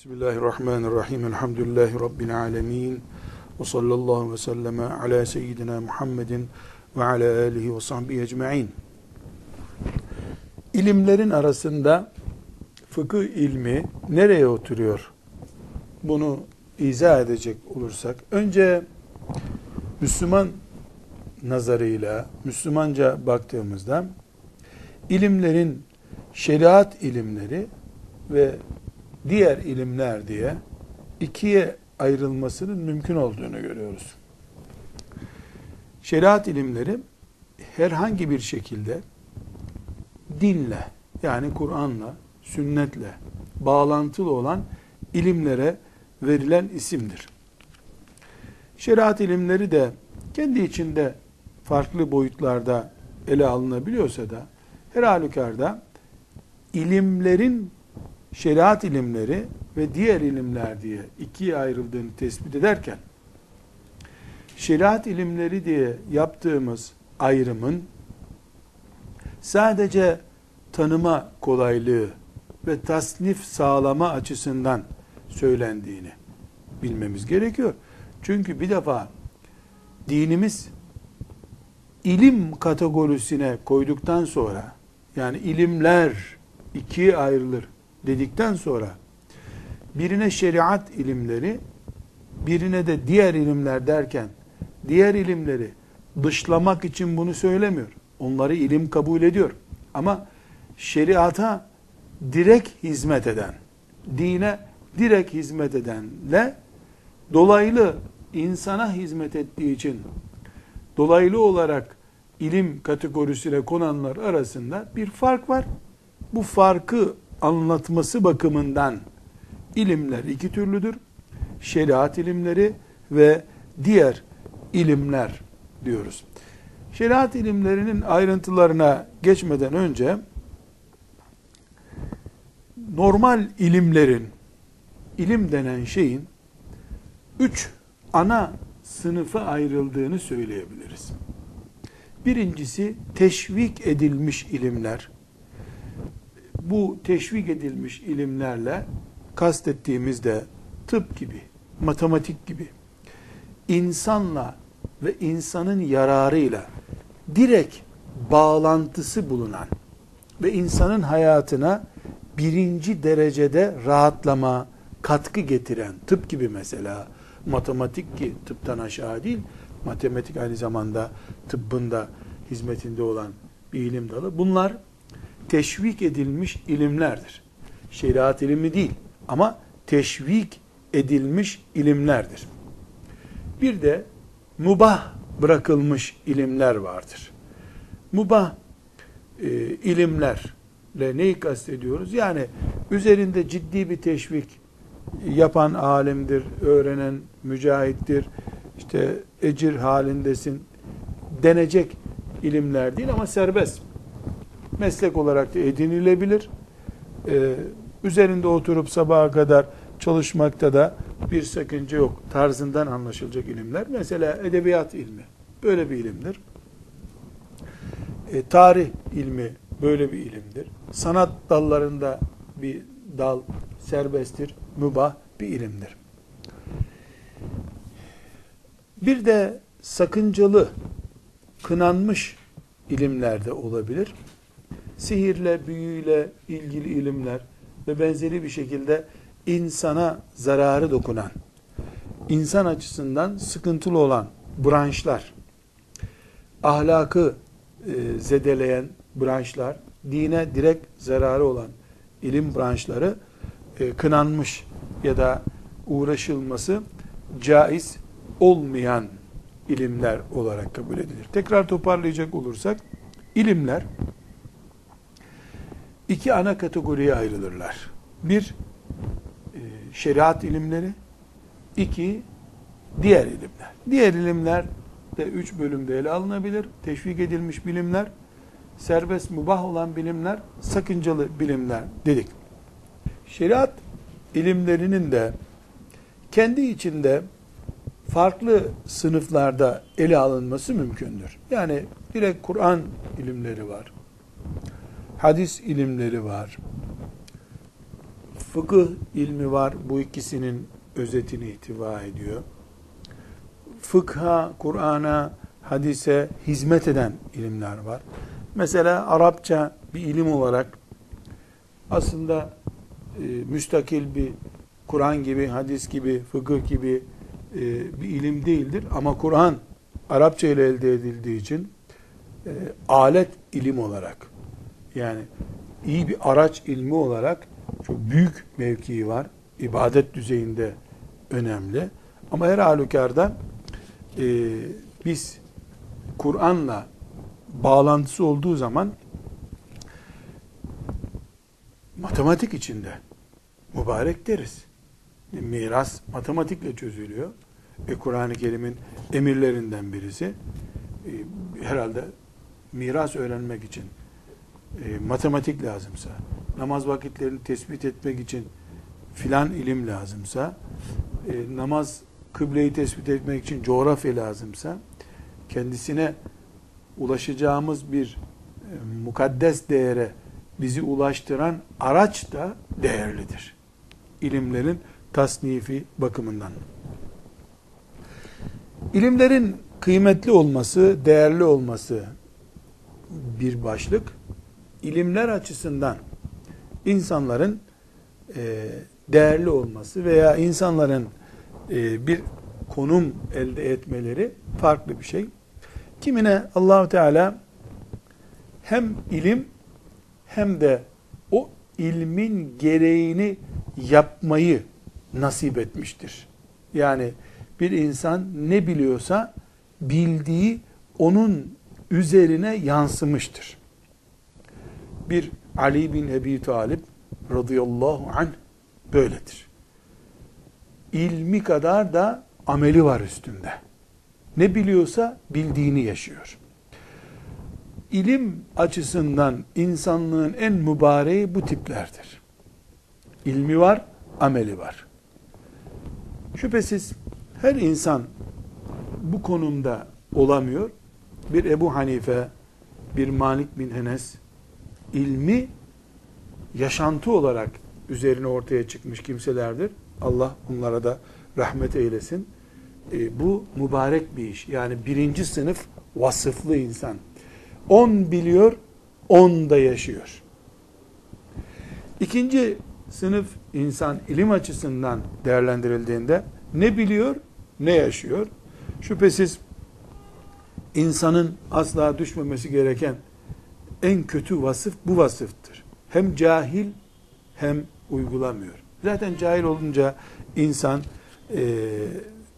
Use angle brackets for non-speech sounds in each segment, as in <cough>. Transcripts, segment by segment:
Bismillahirrahmanirrahim. Elhamdülillahi Rabbil alemin. Ve sallallahu ve selleme ala seyyidina Muhammedin ve ala alihi ve sahbihi ecma'in. İlimlerin arasında fıkıh ilmi nereye oturuyor? Bunu izah edecek olursak, önce Müslüman nazarıyla, Müslümanca baktığımızda, ilimlerin şeriat ilimleri ve diğer ilimler diye ikiye ayrılmasının mümkün olduğunu görüyoruz. Şeriat ilimleri herhangi bir şekilde dinle yani Kur'an'la, sünnetle bağlantılı olan ilimlere verilen isimdir. Şeriat ilimleri de kendi içinde farklı boyutlarda ele alınabiliyorsa da her halükarda ilimlerin şeriat ilimleri ve diğer ilimler diye ikiye ayrıldığını tespit ederken şeriat ilimleri diye yaptığımız ayrımın sadece tanıma kolaylığı ve tasnif sağlama açısından söylendiğini bilmemiz gerekiyor. Çünkü bir defa dinimiz ilim kategorisine koyduktan sonra yani ilimler ikiye ayrılır dedikten sonra birine şeriat ilimleri birine de diğer ilimler derken diğer ilimleri dışlamak için bunu söylemiyor. Onları ilim kabul ediyor. Ama şeriata direkt hizmet eden, dine direkt hizmet edenle dolaylı insana hizmet ettiği için dolaylı olarak ilim kategorisine konanlar arasında bir fark var. Bu farkı anlatması bakımından ilimler iki türlüdür. Şeriat ilimleri ve diğer ilimler diyoruz. Şeriat ilimlerinin ayrıntılarına geçmeden önce normal ilimlerin ilim denen şeyin üç ana sınıfa ayrıldığını söyleyebiliriz. Birincisi teşvik edilmiş ilimler bu teşvik edilmiş ilimlerle kastettiğimizde tıp gibi, matematik gibi insanla ve insanın yararıyla direkt bağlantısı bulunan ve insanın hayatına birinci derecede rahatlama, katkı getiren tıp gibi mesela matematik ki tıptan aşağı değil matematik aynı zamanda tıbbın da hizmetinde olan bir ilim dalı. Bunlar teşvik edilmiş ilimlerdir. Şeriat ilmi değil ama teşvik edilmiş ilimlerdir. Bir de mubah bırakılmış ilimler vardır. Mubah e, ilimlerle neyi kastediyoruz? Yani üzerinde ciddi bir teşvik yapan alimdir, öğrenen mücahittir, işte ecir halindesin denecek ilimler değil ama serbest meslek olarak da edinilebilir. Ee, üzerinde oturup sabaha kadar çalışmakta da bir sakınca yok tarzından anlaşılacak ilimler. Mesela edebiyat ilmi böyle bir ilimdir. E, tarih ilmi böyle bir ilimdir. Sanat dallarında bir dal serbesttir, mübah bir ilimdir. Bir de sakıncalı, kınanmış ilimlerde olabilir sihirle, büyüyle ilgili ilimler ve benzeri bir şekilde insana zararı dokunan, insan açısından sıkıntılı olan branşlar, ahlakı e, zedeleyen branşlar, dine direkt zararı olan ilim branşları e, kınanmış ya da uğraşılması caiz olmayan ilimler olarak kabul edilir. Tekrar toparlayacak olursak, ilimler iki ana kategoriye ayrılırlar. Bir, e, şeriat ilimleri, iki, diğer ilimler. Diğer ilimler de üç bölümde ele alınabilir. Teşvik edilmiş bilimler, serbest mubah olan bilimler, sakıncalı bilimler dedik. Şeriat ilimlerinin de kendi içinde farklı sınıflarda ele alınması mümkündür. Yani direkt Kur'an ilimleri var hadis ilimleri var. fıkıh ilmi var. Bu ikisinin özetini ihtiva ediyor. Fıkha, Kur'an'a, hadise hizmet eden ilimler var. Mesela Arapça bir ilim olarak aslında e, müstakil bir Kur'an gibi, hadis gibi, fıkıh gibi e, bir ilim değildir. Ama Kur'an Arapça ile elde edildiği için e, alet ilim olarak yani iyi bir araç ilmi olarak çok büyük mevkii var. İbadet düzeyinde önemli. Ama her halükarda e, biz Kur'an'la bağlantısı olduğu zaman matematik içinde mübarek deriz. Miras matematikle çözülüyor. E, Kur'an-ı Kerim'in emirlerinden birisi. E, herhalde miras öğrenmek için e, matematik lazımsa, namaz vakitlerini tespit etmek için filan ilim lazımsa, e, namaz kıbleyi tespit etmek için coğrafya lazımsa, kendisine ulaşacağımız bir e, mukaddes değere bizi ulaştıran araç da değerlidir. İlimlerin tasnifi bakımından. İlimlerin kıymetli olması, değerli olması bir başlık. İlimler açısından insanların e, değerli olması veya insanların e, bir konum elde etmeleri farklı bir şey. Kimine Allahu Teala hem ilim hem de o ilmin gereğini yapmayı nasip etmiştir. Yani bir insan ne biliyorsa bildiği onun üzerine yansımıştır. Bir Ali bin Ebi Talip radıyallahu anh böyledir. İlmi kadar da ameli var üstünde. Ne biliyorsa bildiğini yaşıyor. İlim açısından insanlığın en mübareği bu tiplerdir. İlmi var, ameli var. Şüphesiz her insan bu konumda olamıyor. Bir Ebu Hanife, bir Malik bin Enes ilmi yaşantı olarak üzerine ortaya çıkmış kimselerdir. Allah onlara da rahmet eylesin. E, bu mübarek bir iş. Yani birinci sınıf vasıflı insan. On biliyor, on da yaşıyor. İkinci sınıf insan ilim açısından değerlendirildiğinde ne biliyor, ne yaşıyor? Şüphesiz insanın asla düşmemesi gereken en kötü vasıf bu vasıftır. Hem cahil hem uygulamıyor. Zaten cahil olunca insan e,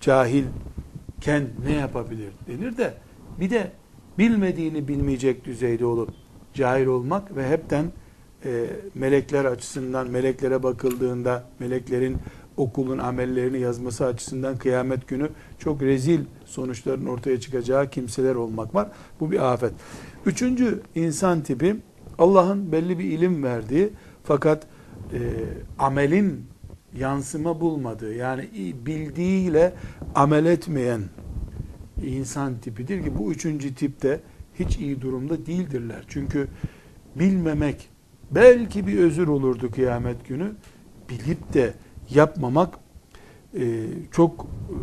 cahilken ne yapabilir denir de bir de bilmediğini bilmeyecek düzeyde olup cahil olmak ve hepten e, melekler açısından meleklere bakıldığında meleklerin okulun amellerini yazması açısından kıyamet günü çok rezil sonuçların ortaya çıkacağı kimseler olmak var. Bu bir afet. Üçüncü insan tipi Allah'ın belli bir ilim verdiği fakat e, amelin yansıma bulmadığı yani bildiğiyle amel etmeyen insan tipidir ki bu üçüncü tipte hiç iyi durumda değildirler. Çünkü bilmemek belki bir özür olurdu kıyamet günü. Bilip de yapmamak e, çok e,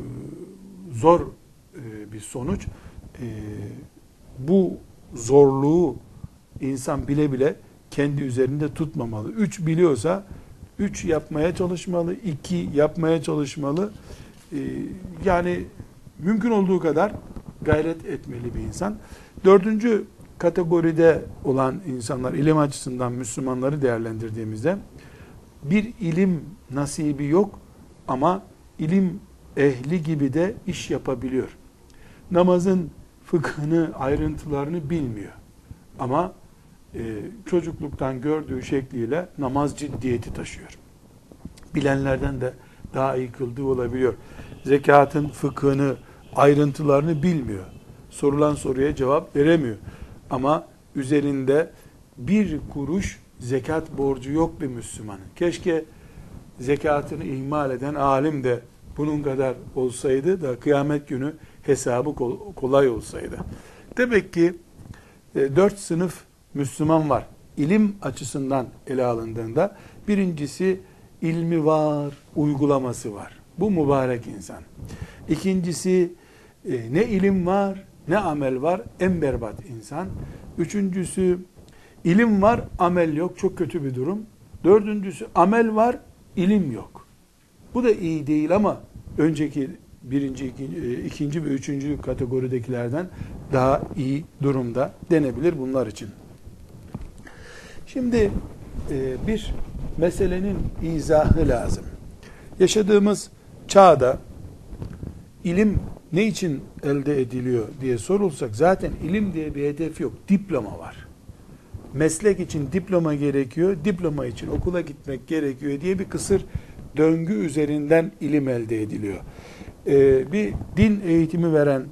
zor e, bir sonuç. E, bu zorluğu insan bile bile kendi üzerinde tutmamalı. Üç biliyorsa üç yapmaya çalışmalı, iki yapmaya çalışmalı. Ee, yani mümkün olduğu kadar gayret etmeli bir insan. Dördüncü kategoride olan insanlar, ilim açısından Müslümanları değerlendirdiğimizde bir ilim nasibi yok ama ilim ehli gibi de iş yapabiliyor. Namazın fıkhını, ayrıntılarını bilmiyor. Ama e, çocukluktan gördüğü şekliyle namaz ciddiyeti taşıyor. Bilenlerden de daha iyi kıldığı olabiliyor. Zekatın fıkhını, ayrıntılarını bilmiyor. Sorulan soruya cevap veremiyor. Ama üzerinde bir kuruş zekat borcu yok bir Müslümanın. Keşke zekatını ihmal eden alim de bunun kadar olsaydı da kıyamet günü hesabı kolay olsaydı. Demek ki e, dört sınıf Müslüman var. İlim açısından ele alındığında birincisi ilmi var, uygulaması var. Bu mübarek insan. İkincisi e, ne ilim var, ne amel var, en berbat insan. Üçüncüsü ilim var, amel yok, çok kötü bir durum. Dördüncüsü amel var, ilim yok. Bu da iyi değil ama önceki birinci, ikinci, e, ikinci ve üçüncü kategoridekilerden daha iyi durumda denebilir bunlar için. Şimdi e, bir meselenin izahı lazım. Yaşadığımız çağda ilim ne için elde ediliyor diye sorulsak zaten ilim diye bir hedef yok. Diploma var. Meslek için diploma gerekiyor, diploma için okula gitmek gerekiyor diye bir kısır döngü üzerinden ilim elde ediliyor. Ee, bir din eğitimi veren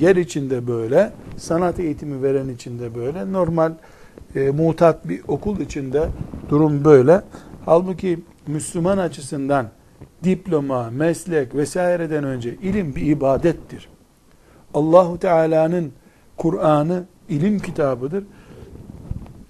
yer içinde böyle, sanat eğitimi veren içinde böyle, normal e, mutat bir okul içinde durum böyle. Halbuki Müslüman açısından diploma, meslek vesaireden önce ilim bir ibadettir. Allahu Teala'nın Kur'an'ı ilim kitabıdır.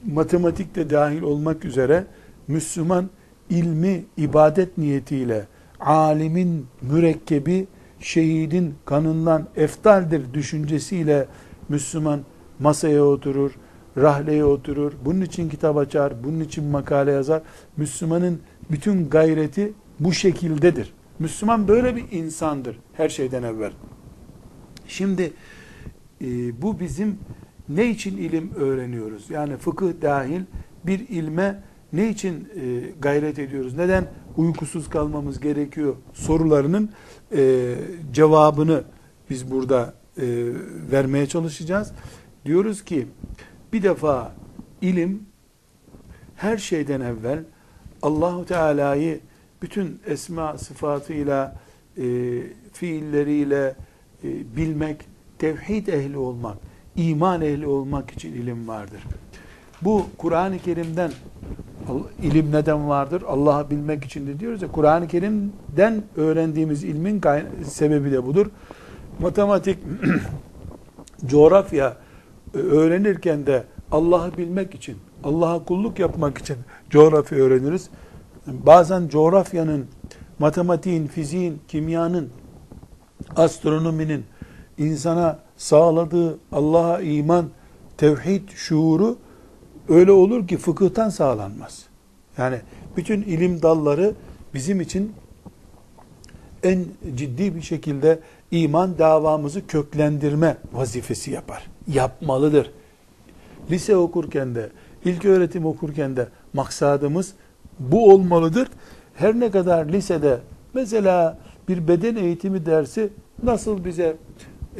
Matematik de dahil olmak üzere Müslüman ilmi ibadet niyetiyle alimin mürekkebi şehidin kanından eftaldir düşüncesiyle Müslüman masaya oturur, rahleye oturur, bunun için kitap açar, bunun için makale yazar. Müslümanın bütün gayreti bu şekildedir. Müslüman böyle bir insandır her şeyden evvel. Şimdi e, bu bizim ne için ilim öğreniyoruz? Yani fıkıh dahil bir ilme ne için e, gayret ediyoruz? Neden uykusuz kalmamız gerekiyor? Sorularının e, cevabını biz burada e, vermeye çalışacağız. Diyoruz ki bir defa ilim her şeyden evvel Allahu Teala'yı bütün esma sıfatıyla, e, fiilleriyle e, bilmek, tevhid ehli olmak, iman ehli olmak için ilim vardır. Bu Kur'an-ı Kerim'den ilim neden vardır? Allah'ı bilmek için de diyoruz ya Kur'an-ı Kerim'den öğrendiğimiz ilmin sebebi de budur. Matematik, <clears throat> coğrafya e, öğrenirken de Allah'ı bilmek için, Allah'a kulluk yapmak için coğrafya öğreniriz. Bazen coğrafyanın, matematiğin, fiziğin, kimyanın, astronominin insana sağladığı Allah'a iman, tevhid şuuru öyle olur ki fıkıhtan sağlanmaz. Yani bütün ilim dalları bizim için en ciddi bir şekilde iman davamızı köklendirme vazifesi yapar. Yapmalıdır. Lise okurken de, ilk öğretim okurken de maksadımız bu olmalıdır. Her ne kadar lisede mesela bir beden eğitimi dersi nasıl bize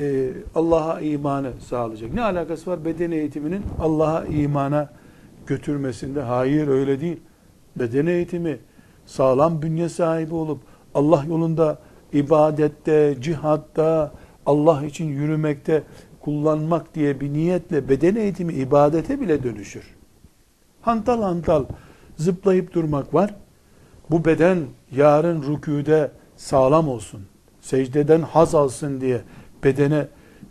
e, Allah'a imanı sağlayacak? Ne alakası var beden eğitiminin Allah'a imana götürmesinde? Hayır öyle değil. Beden eğitimi sağlam bünye sahibi olup Allah yolunda ibadette, cihatta, Allah için yürümekte kullanmak diye bir niyetle beden eğitimi ibadete bile dönüşür. Hantal hantal zıplayıp durmak var. Bu beden yarın rüküde sağlam olsun. Secdeden haz alsın diye bedene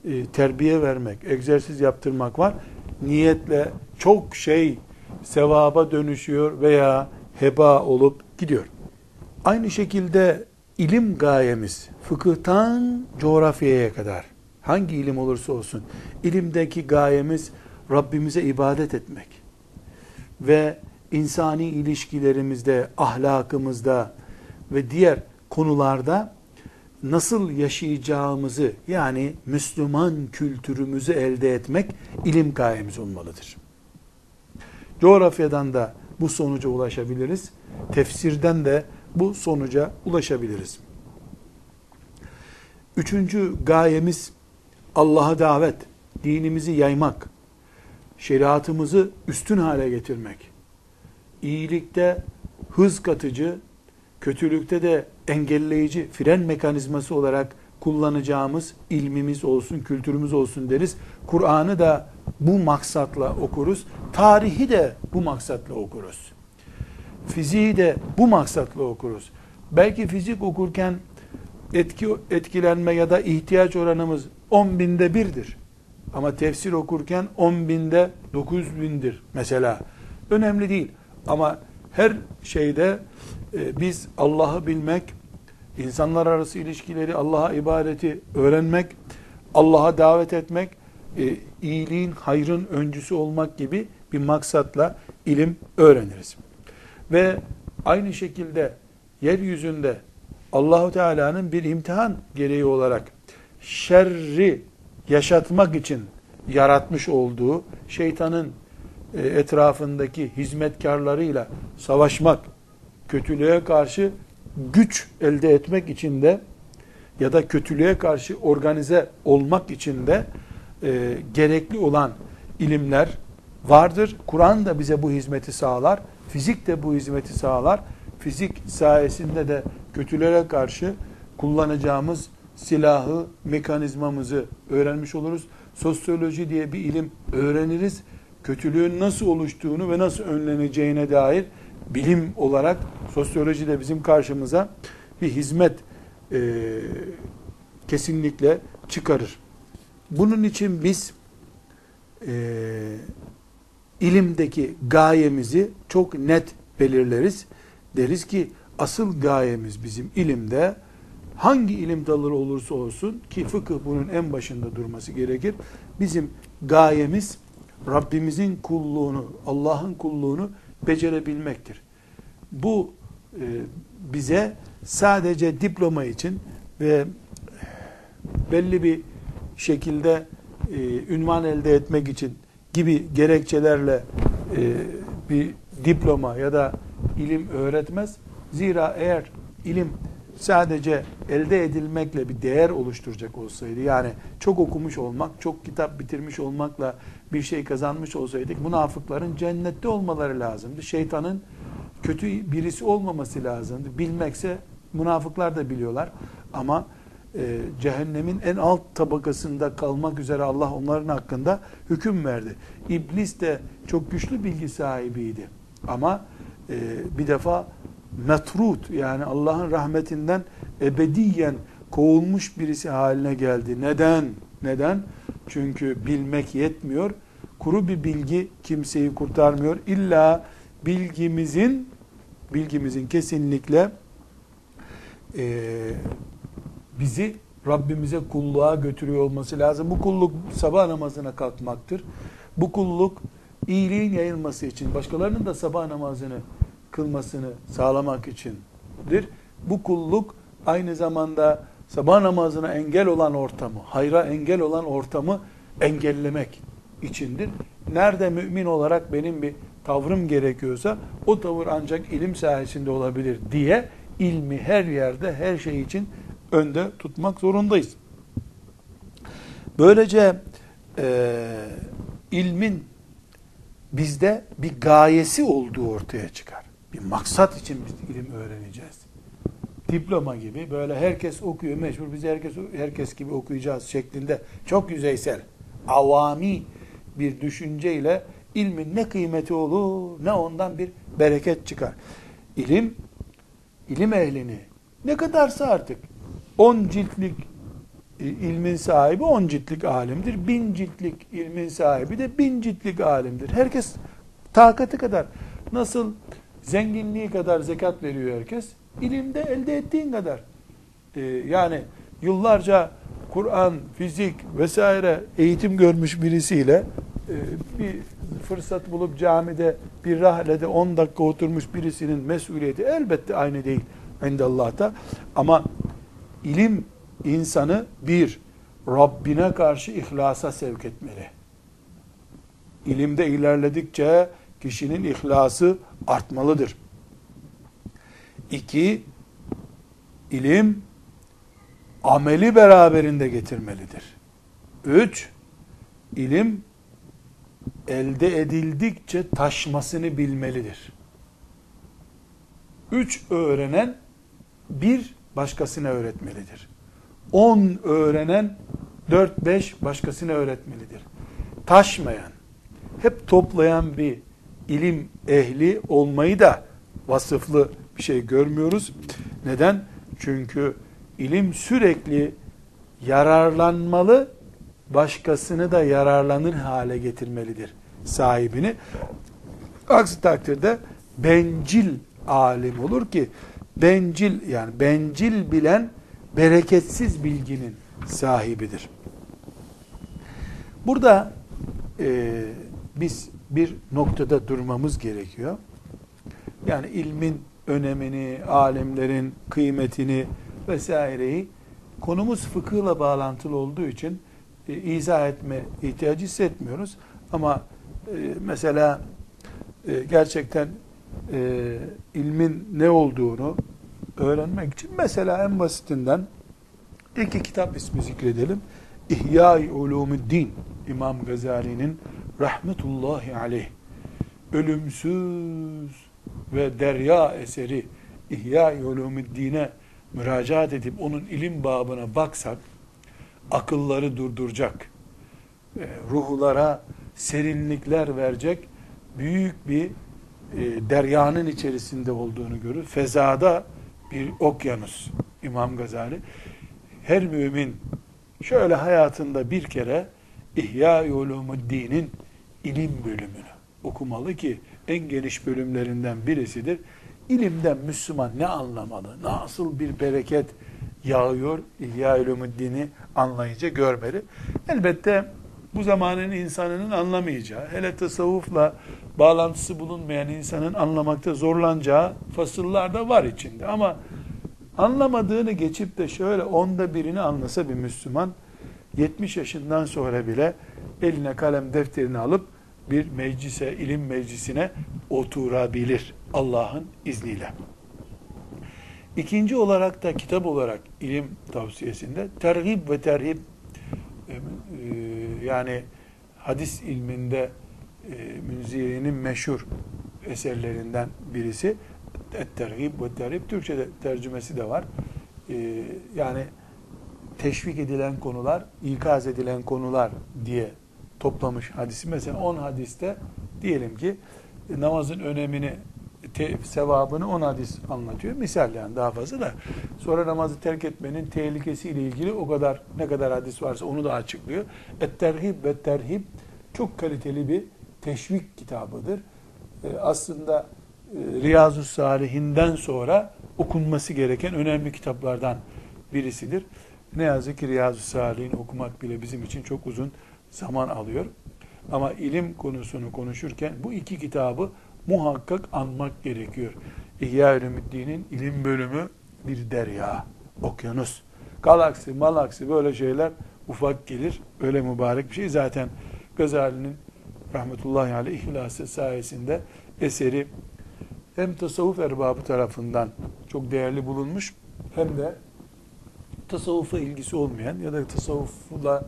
e, terbiye vermek, egzersiz yaptırmak var. Niyetle çok şey sevaba dönüşüyor veya heba olup gidiyor. Aynı şekilde ilim gayemiz fıkıhtan coğrafyaya kadar hangi ilim olursa olsun ilimdeki gayemiz Rabbimize ibadet etmek ve insani ilişkilerimizde, ahlakımızda ve diğer konularda nasıl yaşayacağımızı yani Müslüman kültürümüzü elde etmek ilim gayemiz olmalıdır. Coğrafyadan da bu sonuca ulaşabiliriz. Tefsirden de bu sonuca ulaşabiliriz. Üçüncü gayemiz Allah'a davet, dinimizi yaymak, şeriatımızı üstün hale getirmek. İyilikte hız katıcı, kötülükte de engelleyici fren mekanizması olarak kullanacağımız ilmimiz olsun, kültürümüz olsun deriz. Kur'an'ı da bu maksatla okuruz. Tarihi de bu maksatla okuruz. Fiziği de bu maksatla okuruz. Belki fizik okurken etki, etkilenme ya da ihtiyaç oranımız 10 binde birdir. Ama tefsir okurken 10 binde 9 bindir mesela. Önemli değil. Ama her şeyde e, biz Allah'ı bilmek, insanlar arası ilişkileri, Allah'a ibadeti öğrenmek, Allah'a davet etmek, e, iyiliğin, hayrın öncüsü olmak gibi bir maksatla ilim öğreniriz. Ve aynı şekilde yeryüzünde Allahu Teala'nın bir imtihan gereği olarak şerri yaşatmak için yaratmış olduğu şeytanın e, etrafındaki hizmetkarlarıyla savaşmak, kötülüğe karşı güç elde etmek için de ya da kötülüğe karşı organize olmak için de e, gerekli olan ilimler vardır. Kur'an da bize bu hizmeti sağlar. Fizik de bu hizmeti sağlar. Fizik sayesinde de kötülere karşı kullanacağımız silahı, mekanizmamızı öğrenmiş oluruz. Sosyoloji diye bir ilim öğreniriz. Kötülüğün nasıl oluştuğunu ve nasıl önleneceğine dair bilim olarak sosyoloji de bizim karşımıza bir hizmet e, kesinlikle çıkarır. Bunun için biz e, ilimdeki gayemizi çok net belirleriz. Deriz ki asıl gayemiz bizim ilimde hangi ilim dalı olursa olsun ki fıkıh bunun en başında durması gerekir. Bizim gayemiz Rabbimizin kulluğunu, Allah'ın kulluğunu becerebilmektir. Bu e, bize sadece diploma için ve belli bir şekilde e, ünvan elde etmek için gibi gerekçelerle e, bir diploma ya da ilim öğretmez. Zira eğer ilim sadece elde edilmekle bir değer oluşturacak olsaydı yani çok okumuş olmak, çok kitap bitirmiş olmakla bir şey kazanmış olsaydık münafıkların cennette olmaları lazımdı. Şeytanın kötü birisi olmaması lazımdı. Bilmekse münafıklar da biliyorlar ama e, cehennemin en alt tabakasında kalmak üzere Allah onların hakkında hüküm verdi. İblis de çok güçlü bilgi sahibiydi. Ama e, bir defa metrut yani Allah'ın rahmetinden ebediyen kovulmuş birisi haline geldi. Neden? Neden? Çünkü bilmek yetmiyor. Kuru bir bilgi kimseyi kurtarmıyor. İlla bilgimizin bilgimizin kesinlikle e, bizi Rabbimize kulluğa götürüyor olması lazım. Bu kulluk sabah namazına kalkmaktır. Bu kulluk iyiliğin yayılması için, başkalarının da sabah namazını kılmasını sağlamak içindir. Bu kulluk aynı zamanda sabah namazına engel olan ortamı, hayra engel olan ortamı engellemek içindir. Nerede mümin olarak benim bir tavrım gerekiyorsa o tavır ancak ilim sayesinde olabilir diye ilmi her yerde her şey için önde tutmak zorundayız. Böylece e, ilmin bizde bir gayesi olduğu ortaya çıkar. Bir maksat için biz ilim öğreneceğiz. Diploma gibi böyle herkes okuyor mecbur biz herkes herkes gibi okuyacağız şeklinde çok yüzeysel, avami bir düşünceyle ilmin ne kıymeti olur ne ondan bir bereket çıkar. İlim ilim ehlini ne kadarsa artık 10 ciltlik e, ilmin sahibi 10 ciltlik alimdir. Bin ciltlik ilmin sahibi de bin ciltlik alimdir. Herkes takati kadar nasıl zenginliği kadar zekat veriyor herkes. İlimde elde ettiğin kadar. Ee, yani yıllarca Kur'an, fizik vesaire eğitim görmüş birisiyle e, bir fırsat bulup camide bir rahlede 10 dakika oturmuş birisinin mesuliyeti elbette aynı değil indallah'ta. Ama ilim insanı bir, Rabbine karşı ihlasa sevk etmeli. İlimde ilerledikçe kişinin ihlası artmalıdır. İki, ilim ameli beraberinde getirmelidir. Üç, ilim elde edildikçe taşmasını bilmelidir. Üç öğrenen bir başkasına öğretmelidir. On öğrenen dört beş başkasına öğretmelidir. Taşmayan, hep toplayan bir ilim ehli olmayı da vasıflı bir şey görmüyoruz. Neden? Çünkü ilim sürekli yararlanmalı, başkasını da yararlanır hale getirmelidir sahibini. Aksi takdirde bencil alim olur ki bencil yani bencil bilen bereketsiz bilginin sahibidir. Burada e, biz bir noktada durmamız gerekiyor. Yani ilmin önemini, alimlerin kıymetini vesaireyi konumuz fıkıhla bağlantılı olduğu için e, izah etme ihtiyacı hissetmiyoruz. Ama e, mesela e, gerçekten e, ilmin ne olduğunu öğrenmek için mesela en basitinden iki kitap ismi zikredelim. İhya-i Ulumuddin İmam Gazali'nin rahmetullahi aleyh ölümsüz ve derya eseri İhya-i Ulumuddin'e müracaat edip onun ilim babına baksak akılları durduracak, e, ruhlara serinlikler verecek büyük bir e, deryanın içerisinde olduğunu görür. Fezada bir okyanus İmam Gazali. Her mümin şöyle hayatında bir kere İhya Ulumuddin'in ilim bölümünü okumalı ki en geniş bölümlerinden birisidir. İlimden Müslüman ne anlamalı? Nasıl bir bereket yağıyor İhya Ulumuddin'i anlayınca görmeli. Elbette bu zamanın insanının anlamayacağı, hele tasavvufla bağlantısı bulunmayan insanın anlamakta zorlanacağı fasıllar da var içinde. Ama anlamadığını geçip de şöyle onda birini anlasa bir Müslüman, 70 yaşından sonra bile eline kalem defterini alıp bir meclise, ilim meclisine oturabilir Allah'ın izniyle. İkinci olarak da kitap olarak ilim tavsiyesinde terhib ve terhib e, e, yani hadis ilminde e, Münziri'nin meşhur eserlerinden birisi terhib ve terhib Türkçe'de tercümesi de var. Yani teşvik edilen konular, ikaz edilen konular diye toplamış hadisi. Mesela 10 hadiste diyelim ki namazın önemini te, sevabını 10 hadis anlatıyor. Misal yani daha fazla da. Sonra namazı terk etmenin tehlikesiyle ilgili o kadar ne kadar hadis varsa onu da açıklıyor. Et-terhib ve terhib çok kaliteli bir teşvik kitabıdır. Ee, aslında e, Riyazu Salihinden sonra okunması gereken önemli kitaplardan birisidir. Ne yazık ki Riyazu Salih'in okumak bile bizim için çok uzun zaman alıyor. Ama ilim konusunu konuşurken bu iki kitabı muhakkak anmak gerekiyor. İhya Ülümüddin'in ilim bölümü bir derya, okyanus. Galaksi, malaksi böyle şeyler ufak gelir. Öyle mübarek bir şey. Zaten Gazali'nin rahmetullahi aleyh ihlası sayesinde eseri hem tasavvuf erbabı tarafından çok değerli bulunmuş hem de tasavvufa ilgisi olmayan ya da tasavvufla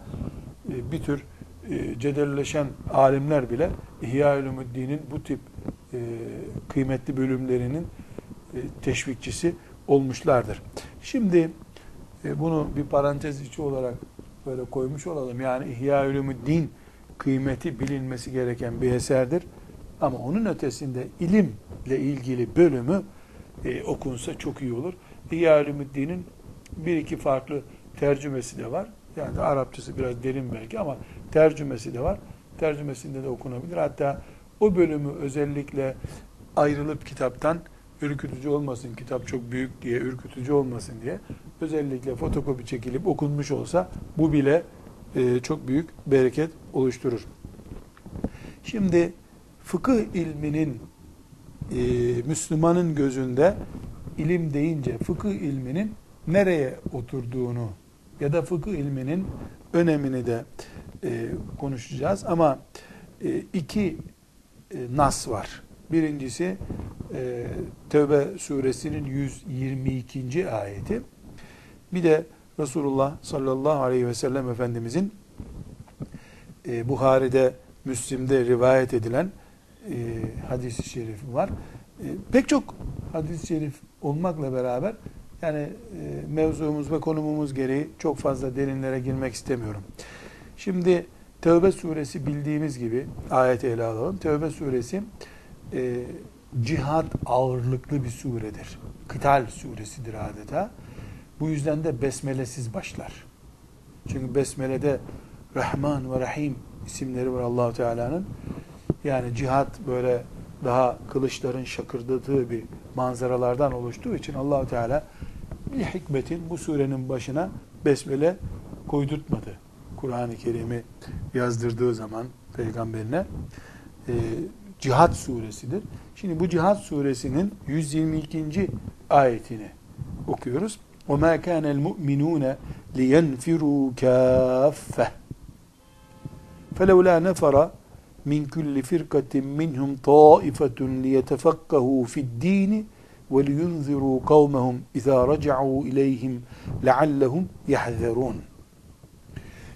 e, bir tür e, cedelleşen alimler bile İhya Ulumuddin'in bu tip e, kıymetli bölümlerinin e, teşvikçisi olmuşlardır. Şimdi bunu bir parantez içi olarak böyle koymuş olalım. Yani İhya Ulumuddin kıymeti bilinmesi gereken bir eserdir. Ama onun ötesinde ilimle ilgili bölümü okunsa çok iyi olur. İhya Ulumuddin'in bir iki farklı tercümesi de var. Yani Arapçası biraz derin belki ama tercümesi de var. Tercümesinde de okunabilir. Hatta o bölümü özellikle ayrılıp kitaptan ürkütücü olmasın, kitap çok büyük diye ürkütücü olmasın diye özellikle fotokopi çekilip okunmuş olsa bu bile e, çok büyük bereket oluşturur. Şimdi fıkıh ilminin e, Müslümanın gözünde ilim deyince fıkıh ilminin nereye oturduğunu ya da fıkıh ilminin önemini de e, konuşacağız. Ama e, iki e, nas var. Birincisi e, Tevbe suresinin 122. ayeti. Bir de Resulullah sallallahu aleyhi ve sellem Efendimizin e, Buhari'de, Müslim'de rivayet edilen e, hadis-i şerifi var. E, pek çok hadis-i şerif olmakla beraber yani e, mevzumuz ve konumumuz gereği çok fazla derinlere girmek istemiyorum. Şimdi Tevbe suresi bildiğimiz gibi ayeti ele alalım. Tevbe suresi e, cihat ağırlıklı bir suredir. Kıtal suresidir adeta. Bu yüzden de besmelesiz başlar. Çünkü besmelede Rahman ve Rahim isimleri var Allahu Teala'nın. Yani cihat böyle daha kılıçların şakırdadığı bir manzaralardan oluştuğu için Allahu Teala bir hikmetin bu surenin başına besmele koydurtmadı. Kur'an-ı Kerim'i yazdırdığı zaman peygamberine e, Cihat suresidir. Şimdi bu Cihat suresinin 122. ayetini okuyoruz. وَمَا كَانَ الْمُؤْمِنُونَ لِيَنْفِرُوا كَافَّةً فَلَوْلَا نَفَرَ مِنْ كُلِّ فِرْقَةٍ مِّنْهُمْ طَائِفَةٌ لِيَتَفَقَّهُوا فِي الدِّينِ وَلِيُنْذِرُوا قَوْمَهُمْ إِذَا رَجَعُوا إِلَيْهِمْ لَعَلَّهُمْ يَحْذَرُونَ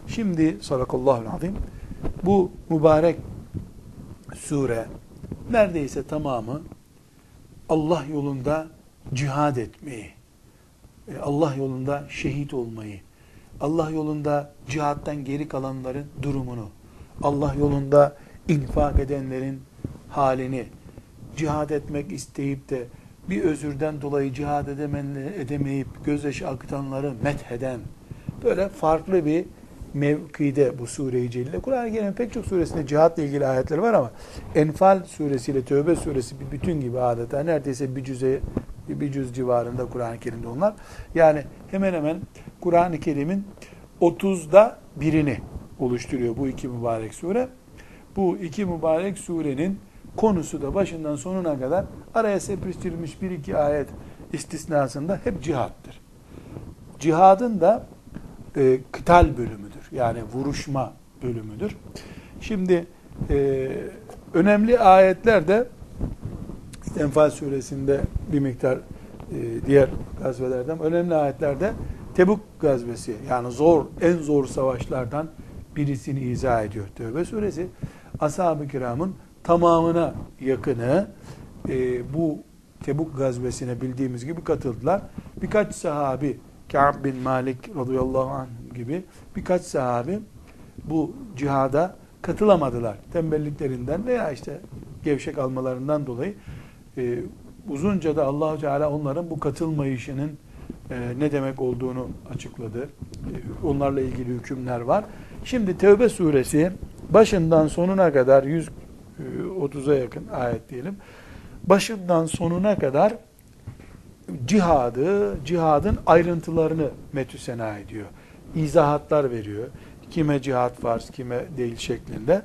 Şimdi sadakallahu azim bu mübarek sure neredeyse tamamı Allah yolunda cihad etmeyi, e, Allah yolunda şehit olmayı, Allah yolunda cihattan geri kalanların durumunu, Allah yolunda infak edenlerin halini, cihad etmek isteyip de bir özürden dolayı cihad edemeyip gözyaşı akıtanları metheden, böyle farklı bir mevkide bu sure-i celile. Kur'an-ı Kerim'in pek çok suresinde cihatla ilgili ayetler var ama Enfal suresiyle Tövbe suresi bir bütün gibi adeta neredeyse bir cüze bir cüz civarında Kur'an-ı Kerim'de onlar. Yani hemen hemen Kur'an-ı Kerim'in 30'da birini oluşturuyor bu iki mübarek sure. Bu iki mübarek surenin konusu da başından sonuna kadar araya sepiştirilmiş bir iki ayet istisnasında hep cihattır. Cihadın da e, kıtal bölümüdür. Yani vuruşma bölümüdür. Şimdi e, önemli ayetler de Enfal suresinde bir miktar e, diğer gazvelerden önemli ayetlerde Tebuk gazvesi yani zor en zor savaşlardan birisini izah ediyor Tövbe suresi. Ashab-ı kiramın tamamına yakını e, bu Tebuk gazvesine bildiğimiz gibi katıldılar. Birkaç sahabi Ka'b bin Malik radıyallahu anh gibi birkaç sahabi bu cihada katılamadılar. Tembelliklerinden veya işte gevşek almalarından dolayı e, uzunca da Allahu Teala onların bu katılmayışının e, ne demek olduğunu açıkladı. E, onlarla ilgili hükümler var. Şimdi Tevbe suresi başından sonuna kadar 130'a yakın ayet diyelim. Başından sonuna kadar cihadı, cihadın ayrıntılarını metü sena ediyor. İzahatlar veriyor. Kime cihat farz, kime değil şeklinde.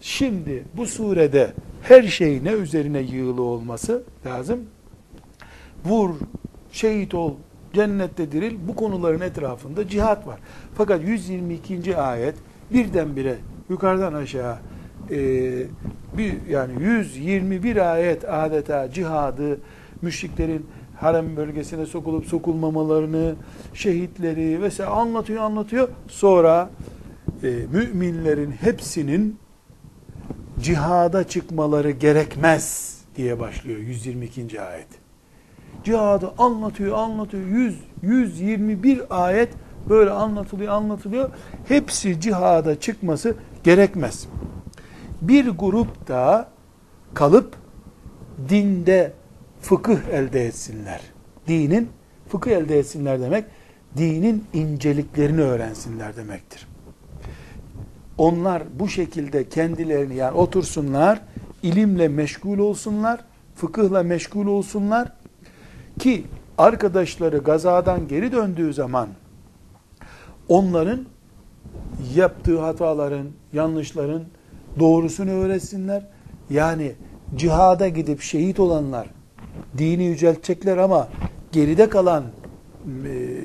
Şimdi bu surede her şey ne üzerine yığılı olması lazım? Vur, şehit ol, cennette diril bu konuların etrafında cihat var. Fakat 122. ayet birdenbire yukarıdan aşağı e, bir yani 121 ayet adeta cihadı müşriklerin harem bölgesine sokulup sokulmamalarını, şehitleri vesaire anlatıyor anlatıyor. Sonra e, müminlerin hepsinin cihada çıkmaları gerekmez diye başlıyor 122. ayet. Cihadı anlatıyor, anlatıyor. 100, 121 ayet böyle anlatılıyor, anlatılıyor. Hepsi cihada çıkması gerekmez. Bir grup da kalıp dinde fıkıh elde etsinler. Dinin fıkıh elde etsinler demek, dinin inceliklerini öğrensinler demektir. Onlar bu şekilde kendilerini yani otursunlar, ilimle meşgul olsunlar, fıkıhla meşgul olsunlar ki arkadaşları gazadan geri döndüğü zaman onların yaptığı hataların, yanlışların doğrusunu öğretsinler. Yani cihada gidip şehit olanlar dini yüceltecekler ama geride kalan e,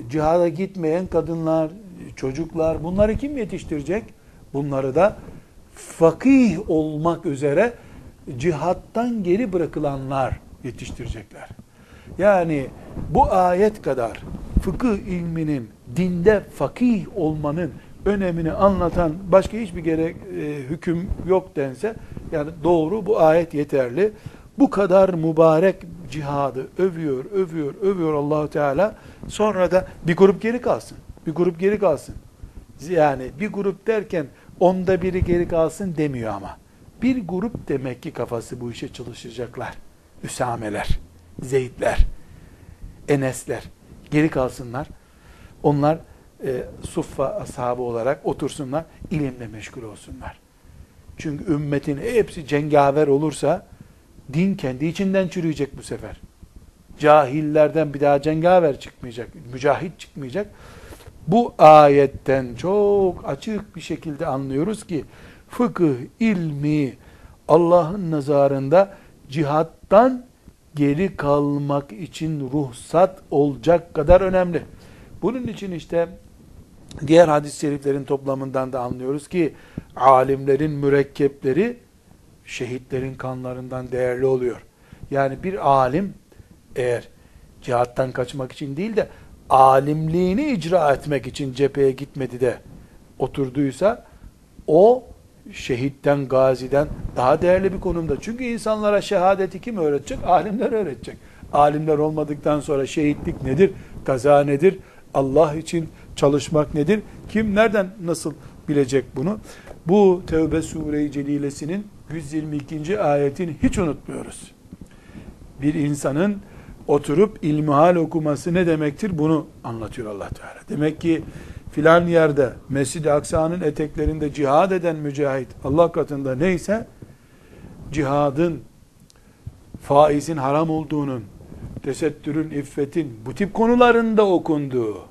cihada gitmeyen kadınlar, çocuklar bunları kim yetiştirecek? Bunları da fakih olmak üzere cihattan geri bırakılanlar yetiştirecekler. Yani bu ayet kadar fıkıh ilminin dinde fakih olmanın önemini anlatan başka hiçbir gerek e, hüküm yok dense yani doğru bu ayet yeterli. Bu kadar mübarek cihadı övüyor, övüyor, övüyor Allahu Teala. Sonra da bir grup geri kalsın. Bir grup geri kalsın. Yani bir grup derken onda biri geri kalsın demiyor ama. Bir grup demek ki kafası bu işe çalışacaklar. Üsameler, Zeydler, Enesler geri kalsınlar. Onlar e, suffa ashabı olarak otursunlar, ilimle meşgul olsunlar. Çünkü ümmetin hepsi cengaver olursa din kendi içinden çürüyecek bu sefer. Cahillerden bir daha cengaver çıkmayacak, mücahit çıkmayacak. Bu ayetten çok açık bir şekilde anlıyoruz ki fıkıh ilmi Allah'ın nazarında cihattan geri kalmak için ruhsat olacak kadar önemli. Bunun için işte diğer hadis-i şeriflerin toplamından da anlıyoruz ki alimlerin mürekkepleri şehitlerin kanlarından değerli oluyor. Yani bir alim eğer cihattan kaçmak için değil de alimliğini icra etmek için cepheye gitmedi de oturduysa o şehitten, gaziden daha değerli bir konumda. Çünkü insanlara şehadeti kim öğretecek? Alimler öğretecek. Alimler olmadıktan sonra şehitlik nedir? Kaza nedir? Allah için çalışmak nedir? Kim nereden nasıl bilecek bunu? Bu Tevbe Sure-i Celilesinin 122. ayetini hiç unutmuyoruz. Bir insanın oturup ilmihal okuması ne demektir? Bunu anlatıyor Allah Teala. Demek ki filan yerde Mescid-i Aksa'nın eteklerinde cihad eden mücahit Allah katında neyse cihadın faizin haram olduğunun tesettürün, iffetin bu tip konularında okunduğu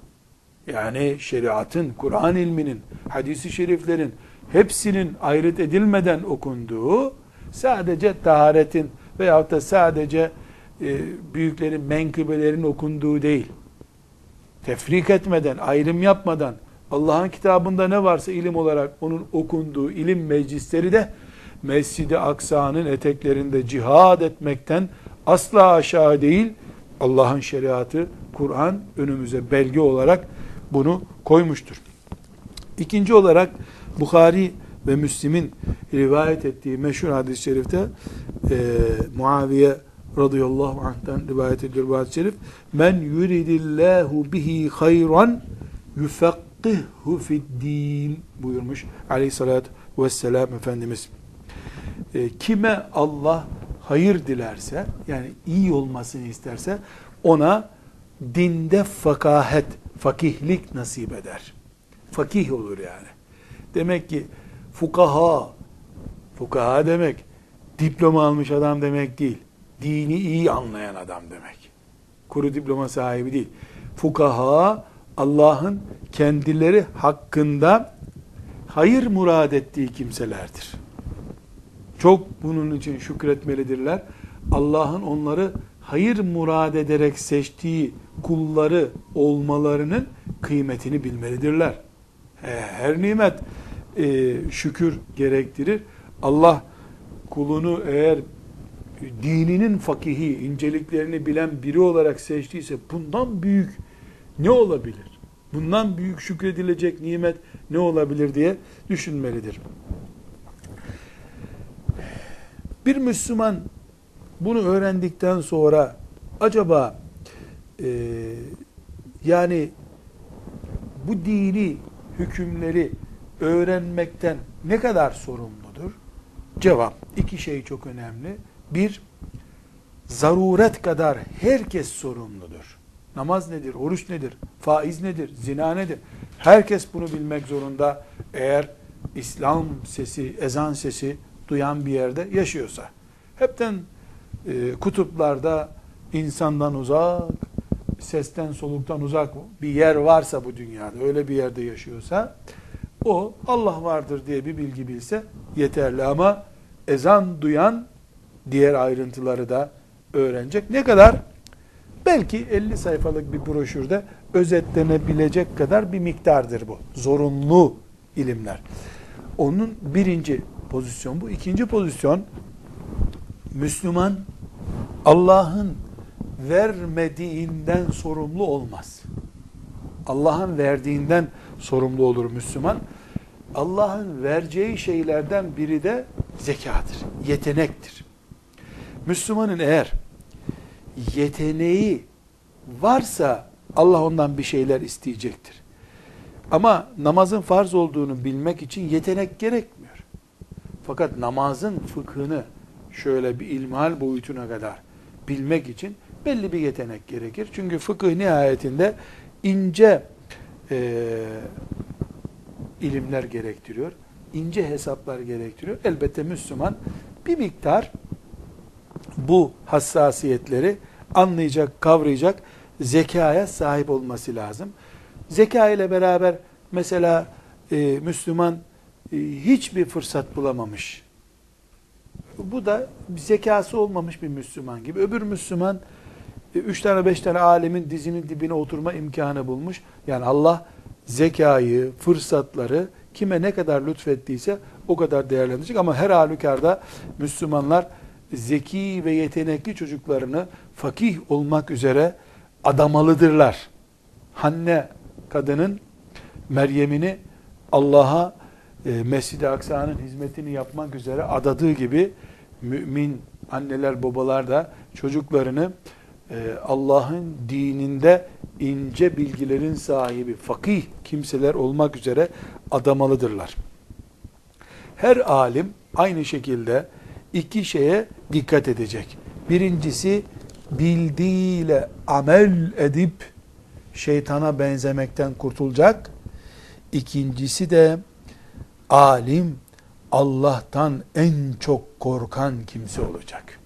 yani şeriatın, Kur'an ilminin, hadisi şeriflerin hepsinin ayrıt edilmeden okunduğu sadece taharetin veyahut da sadece e, büyüklerin menkıbelerin okunduğu değil. Tefrik etmeden, ayrım yapmadan Allah'ın kitabında ne varsa ilim olarak onun okunduğu ilim meclisleri de Mescid-i Aksa'nın eteklerinde cihad etmekten asla aşağı değil. Allah'ın şeriatı, Kur'an önümüze belge olarak bunu koymuştur. İkinci olarak Bukhari ve Müslim'in rivayet ettiği meşhur hadis-i şerifte e, Muaviye radıyallahu anh'tan rivayet ediyor bu hadis-i şerif. Men yuridillahu bihi hayran yufakkihhu fid-din buyurmuş aleyhissalatü vesselam Efendimiz. E, kime Allah hayır dilerse, yani iyi olmasını isterse, ona dinde fakahet, fakihlik nasip eder. Fakih olur yani. Demek ki fukaha, fukaha demek, diploma almış adam demek değil. Dini iyi anlayan adam demek. Kuru diploma sahibi değil. Fukaha, Allah'ın kendileri hakkında hayır murad ettiği kimselerdir. Çok bunun için şükretmelidirler. Allah'ın onları hayır murad ederek seçtiği kulları olmalarının kıymetini bilmelidirler. Her nimet e, şükür gerektirir. Allah kulunu eğer dininin fakihi, inceliklerini bilen biri olarak seçtiyse bundan büyük ne olabilir? Bundan büyük şükredilecek nimet ne olabilir diye düşünmelidir. Bir Müslüman bunu öğrendikten sonra acaba e, yani bu dini hükümleri öğrenmekten ne kadar sorumludur? Cevap, iki şey çok önemli. Bir, zaruret kadar herkes sorumludur. Namaz nedir, oruç nedir, faiz nedir, zina nedir? Herkes bunu bilmek zorunda eğer İslam sesi, ezan sesi duyan bir yerde yaşıyorsa. Hepten e, kutuplarda insandan uzak, sesten soluktan uzak bir yer varsa bu dünyada, öyle bir yerde yaşıyorsa, o Allah vardır diye bir bilgi bilse yeterli ama ezan duyan diğer ayrıntıları da öğrenecek. Ne kadar? Belki 50 sayfalık bir broşürde özetlenebilecek kadar bir miktardır bu. Zorunlu ilimler. Onun birinci pozisyon bu. ikinci pozisyon Müslüman Allah'ın vermediğinden sorumlu olmaz. Allah'ın verdiğinden sorumlu olur Müslüman. Allah'ın vereceği şeylerden biri de zekadır, yetenektir. Müslümanın eğer yeteneği varsa Allah ondan bir şeyler isteyecektir. Ama namazın farz olduğunu bilmek için yetenek gerekmiyor. Fakat namazın fıkhını şöyle bir ilmihal boyutuna kadar bilmek için belli bir yetenek gerekir. Çünkü fıkıh nihayetinde ince e, ilimler gerektiriyor. ince hesaplar gerektiriyor. Elbette Müslüman bir miktar bu hassasiyetleri anlayacak, kavrayacak zekaya sahip olması lazım. Zeka ile beraber mesela e, Müslüman e, hiçbir fırsat bulamamış. Bu da zekası olmamış bir Müslüman gibi. Öbür Müslüman e, üç tane beş tane alemin dizinin dibine oturma imkanı bulmuş. Yani Allah zekayı, fırsatları kime ne kadar lütfettiyse o kadar değerlendirecek. Ama her halükarda Müslümanlar zeki ve yetenekli çocuklarını fakih olmak üzere adamalıdırlar. Hanne kadının Meryem'ini Allah'a Mescid-i Aksa'nın hizmetini yapmak üzere adadığı gibi mümin anneler babalar da çocuklarını e, Allah'ın dininde ince bilgilerin sahibi fakih kimseler olmak üzere adamalıdırlar. Her alim aynı şekilde iki şeye dikkat edecek. Birincisi bildiğiyle amel edip şeytana benzemekten kurtulacak. İkincisi de alim Allah'tan en çok korkan kimse olacak.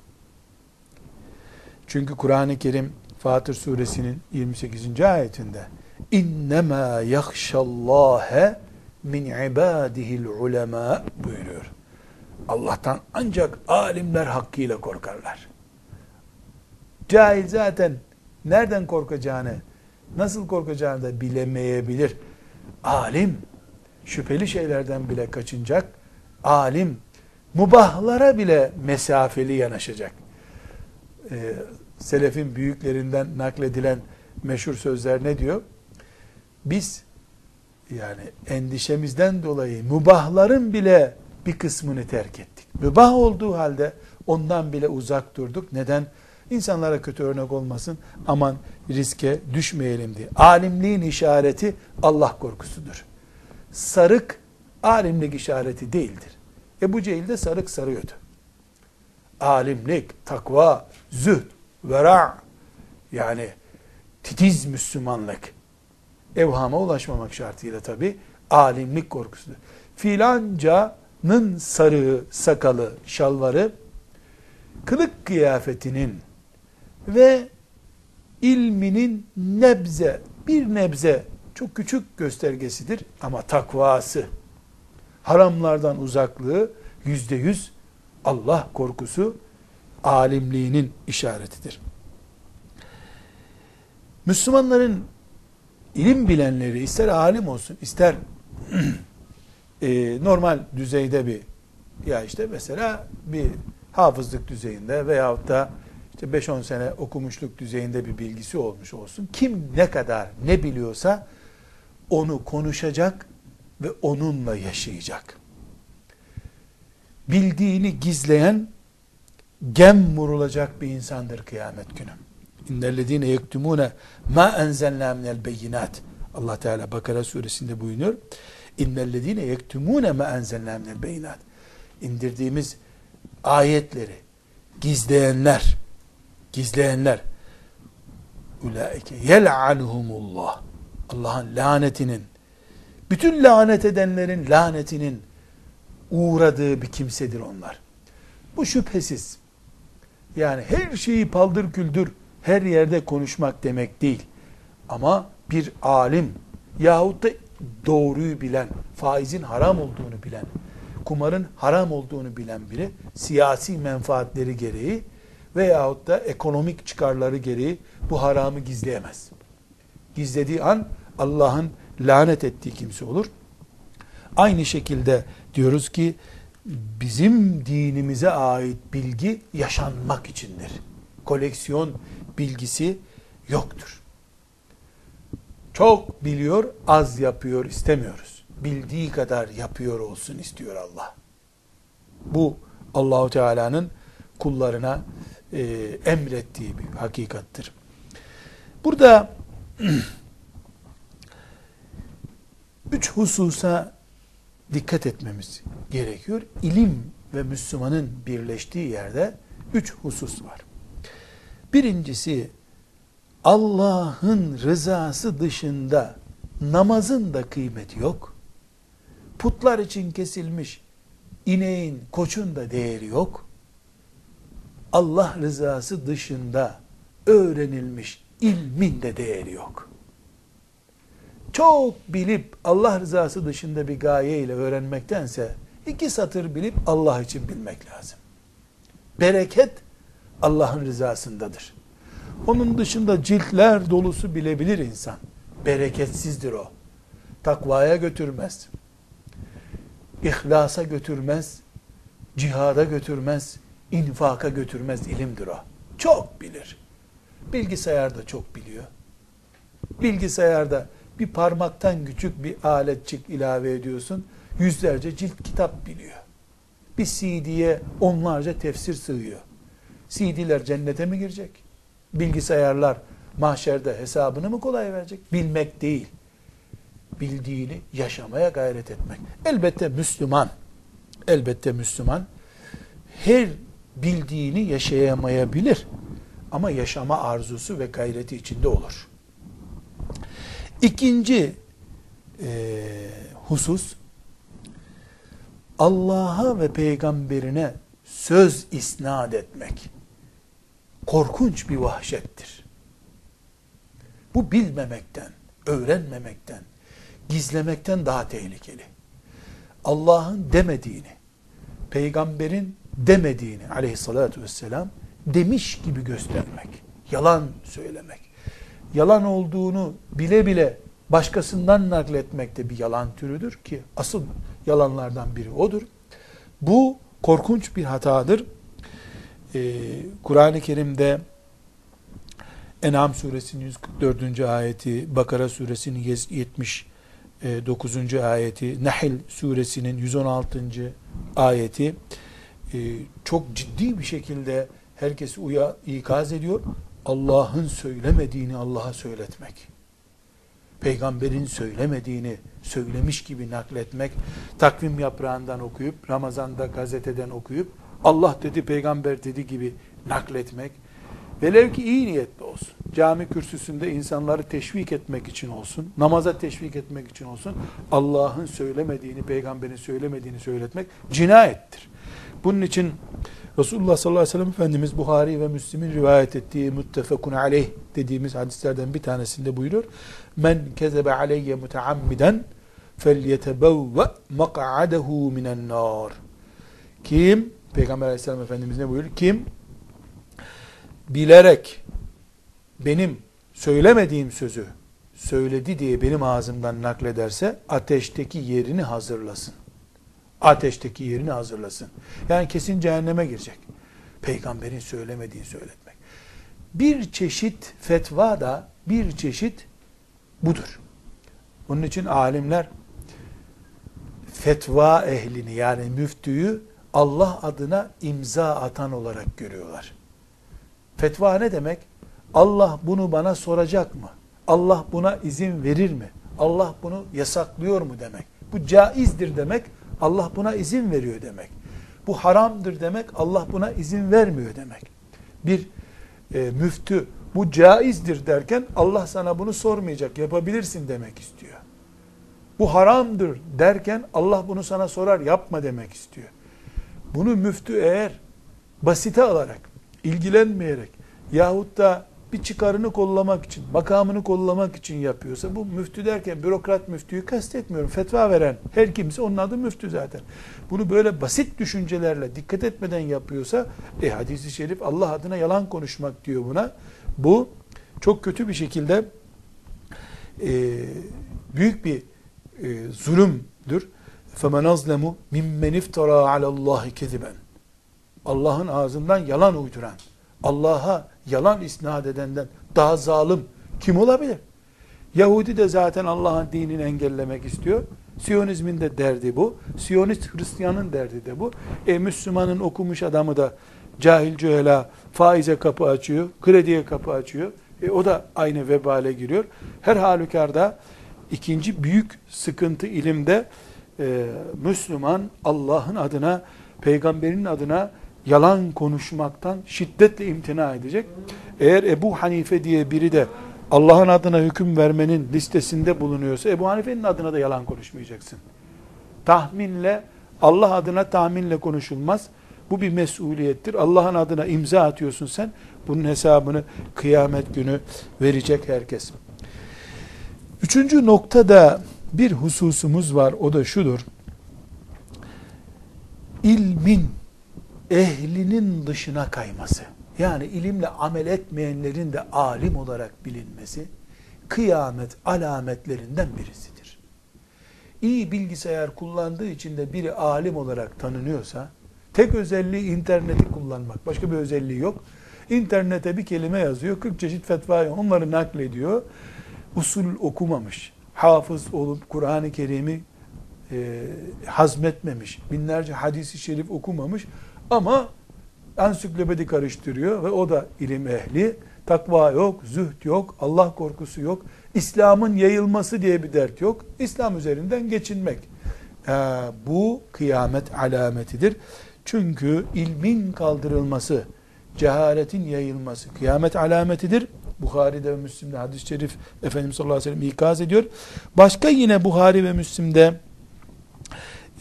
Çünkü Kur'an-ı Kerim Fatır suresinin 28. ayetinde innema yahşallâhe min ibadihil ulema buyuruyor. Allah'tan ancak alimler hakkıyla korkarlar. Cahil zaten nereden korkacağını, nasıl korkacağını da bilemeyebilir. Alim şüpheli şeylerden bile kaçınacak. Alim mubahlara bile mesafeli yanaşacak. Ee, Selefin büyüklerinden nakledilen meşhur sözler ne diyor? Biz yani endişemizden dolayı mubahların bile bir kısmını terk ettik. Mübah olduğu halde ondan bile uzak durduk. Neden? İnsanlara kötü örnek olmasın. Aman riske düşmeyelim diye. Alimliğin işareti Allah korkusudur. Sarık alimlik işareti değildir. Ebu Cehil de sarık sarıyordu. Alimlik, takva, zühd, vera yani titiz Müslümanlık evhama ulaşmamak şartıyla tabi alimlik korkusudur. Filancanın sarığı, sakalı, şalvarı kılık kıyafetinin ve ilminin nebze, bir nebze çok küçük göstergesidir ama takvası, haramlardan uzaklığı yüzde yüz Allah korkusu alimliğinin işaretidir. Müslümanların ilim bilenleri ister alim olsun ister <clears throat> e, normal düzeyde bir ya işte mesela bir hafızlık düzeyinde veyahut da işte 5-10 sene okumuşluk düzeyinde bir bilgisi olmuş olsun. Kim ne kadar ne biliyorsa onu konuşacak ve onunla yaşayacak. Bildiğini gizleyen gem vurulacak bir insandır kıyamet günü. İnnellezine yektumune ma enzelna minel beyinat. Allah Teala Bakara suresinde buyuruyor. İnnellezine yektumune ma enzelna minel beyinat. İndirdiğimiz ayetleri gizleyenler, gizleyenler ulaike yel'anuhumullah. Allah'ın lanetinin bütün lanet edenlerin lanetinin uğradığı bir kimsedir onlar. Bu şüphesiz. Yani her şeyi paldır küldür her yerde konuşmak demek değil. Ama bir alim yahut da doğruyu bilen, faizin haram olduğunu bilen, kumarın haram olduğunu bilen biri siyasi menfaatleri gereği veyahut da ekonomik çıkarları gereği bu haramı gizleyemez. Gizlediği an Allah'ın lanet ettiği kimse olur. Aynı şekilde diyoruz ki bizim dinimize ait bilgi yaşanmak içindir. Koleksiyon bilgisi yoktur. Çok biliyor, az yapıyor istemiyoruz. Bildiği kadar yapıyor olsun istiyor Allah. Bu Allahu Teala'nın kullarına e, emrettiği bir hakikattir. Burada <clears throat> üç hususa dikkat etmemiz gerekiyor. İlim ve Müslümanın birleştiği yerde üç husus var. Birincisi Allah'ın rızası dışında namazın da kıymeti yok. Putlar için kesilmiş ineğin, koçun da değeri yok. Allah rızası dışında öğrenilmiş ilmin de değeri yok. Çok bilip Allah rızası dışında bir gaye ile öğrenmektense iki satır bilip Allah için bilmek lazım. Bereket Allah'ın rızasındadır. Onun dışında ciltler dolusu bilebilir insan. Bereketsizdir o. Takvaya götürmez. İhlasa götürmez. Cihada götürmez. infaka götürmez ilimdir o. Çok bilir. Bilgisayarda çok biliyor. Bilgisayarda bir parmaktan küçük bir aletçik ilave ediyorsun. Yüzlerce cilt kitap biliyor. Bir CD'ye onlarca tefsir sığıyor. CD'ler cennete mi girecek? Bilgisayarlar mahşerde hesabını mı kolay verecek? Bilmek değil. Bildiğini yaşamaya gayret etmek. Elbette Müslüman, elbette Müslüman her bildiğini yaşayamayabilir. Ama yaşama arzusu ve gayreti içinde olur. İkinci e, husus, Allah'a ve peygamberine söz isnat etmek korkunç bir vahşettir. Bu bilmemekten, öğrenmemekten, gizlemekten daha tehlikeli. Allah'ın demediğini, peygamberin demediğini aleyhissalatü vesselam demiş gibi göstermek, yalan söylemek, yalan olduğunu bile bile başkasından nakletmek de bir yalan türüdür ki asıl yalanlardan biri odur. Bu korkunç bir hatadır. Ee, Kur'an-ı Kerim'de En'am suresinin 144. ayeti, Bakara suresinin 79. ayeti, Nahl suresinin 116. ayeti e, çok ciddi bir şekilde herkesi uya, ikaz ediyor. Allah'ın söylemediğini Allah'a söyletmek. Peygamberin söylemediğini söylemiş gibi nakletmek, takvim yaprağından okuyup, Ramazan'da gazeteden okuyup, Allah dedi, peygamber dedi gibi nakletmek, velev ki iyi niyetli olsun, cami kürsüsünde insanları teşvik etmek için olsun, namaza teşvik etmek için olsun, Allah'ın söylemediğini, peygamberin söylemediğini söyletmek cinayettir. Bunun için Resulullah sallallahu aleyhi ve sellem Efendimiz Buhari ve Müslim'in rivayet ettiği müttefekun aleyh dediğimiz hadislerden bir tanesinde buyuruyor. Men kezebe aleyye muteammiden felyetebevve mak'adehu minen nar. Kim? Peygamber aleyhisselam Efendimiz ne buyuruyor? Kim? Bilerek benim söylemediğim sözü söyledi diye benim ağzımdan naklederse ateşteki yerini hazırlasın. Ateşteki yerini hazırlasın. Yani kesin cehenneme girecek. Peygamberin söylemediğini söyletmek. Bir çeşit fetva da bir çeşit budur. Bunun için alimler fetva ehlini yani müftüyü Allah adına imza atan olarak görüyorlar. Fetva ne demek? Allah bunu bana soracak mı? Allah buna izin verir mi? Allah bunu yasaklıyor mu demek? Bu caizdir demek, Allah buna izin veriyor demek. Bu haramdır demek, Allah buna izin vermiyor demek. Bir e, müftü bu caizdir derken Allah sana bunu sormayacak, yapabilirsin demek istiyor. Bu haramdır derken Allah bunu sana sorar, yapma demek istiyor. Bunu müftü eğer basite alarak, ilgilenmeyerek yahut da bir çıkarını kollamak için, makamını kollamak için yapıyorsa bu müftü derken bürokrat müftüyü kastetmiyorum. Fetva veren her kimse onun adı müftü zaten. Bunu böyle basit düşüncelerle dikkat etmeden yapıyorsa e hadisi şerif Allah adına yalan konuşmak diyor buna. Bu çok kötü bir şekilde e, büyük bir e, zulümdür. فَمَنْ أَظْلَمُ مِمَّنْ اِفْتَرَى عَلَى اللّٰهِ كَذِبًا Allah'ın ağzından yalan uyduran, Allah'a yalan isnat edenden daha zalim kim olabilir? Yahudi de zaten Allah'ın dinini engellemek istiyor. Siyonizmin de derdi bu. Siyonist Hristiyanın derdi de bu. E Müslümanın okumuş adamı da cahil cühela faize kapı açıyor, krediye kapı açıyor. E o da aynı vebale giriyor. Her halükarda ikinci büyük sıkıntı ilimde e, Müslüman Allah'ın adına, peygamberin adına yalan konuşmaktan şiddetle imtina edecek. Eğer Ebu Hanife diye biri de Allah'ın adına hüküm vermenin listesinde bulunuyorsa Ebu Hanife'nin adına da yalan konuşmayacaksın. Tahminle, Allah adına tahminle konuşulmaz. Bu bir mesuliyettir. Allah'ın adına imza atıyorsun sen. Bunun hesabını kıyamet günü verecek herkes. Üçüncü noktada bir hususumuz var. O da şudur. İlmin ehlinin dışına kayması. Yani ilimle amel etmeyenlerin de alim olarak bilinmesi kıyamet alametlerinden birisidir. İyi bilgisayar kullandığı için de biri alim olarak tanınıyorsa tek özelliği interneti kullanmak. Başka bir özelliği yok. İnternete bir kelime yazıyor. 40 çeşit fetvayı onları naklediyor. Usul okumamış. Hafız olup Kur'an-ı Kerim'i e, hazmetmemiş. Binlerce hadisi şerif okumamış. Ama ansiklopedi karıştırıyor ve o da ilim ehli. Takva yok, zühd yok, Allah korkusu yok. İslam'ın yayılması diye bir dert yok. İslam üzerinden geçinmek. Ee, bu kıyamet alametidir. Çünkü ilmin kaldırılması, cehaletin yayılması kıyamet alametidir. Bukhari'de ve Müslim'de hadis-i şerif Efendimiz sallallahu aleyhi ve sellem ikaz ediyor. Başka yine Bukhari ve Müslim'de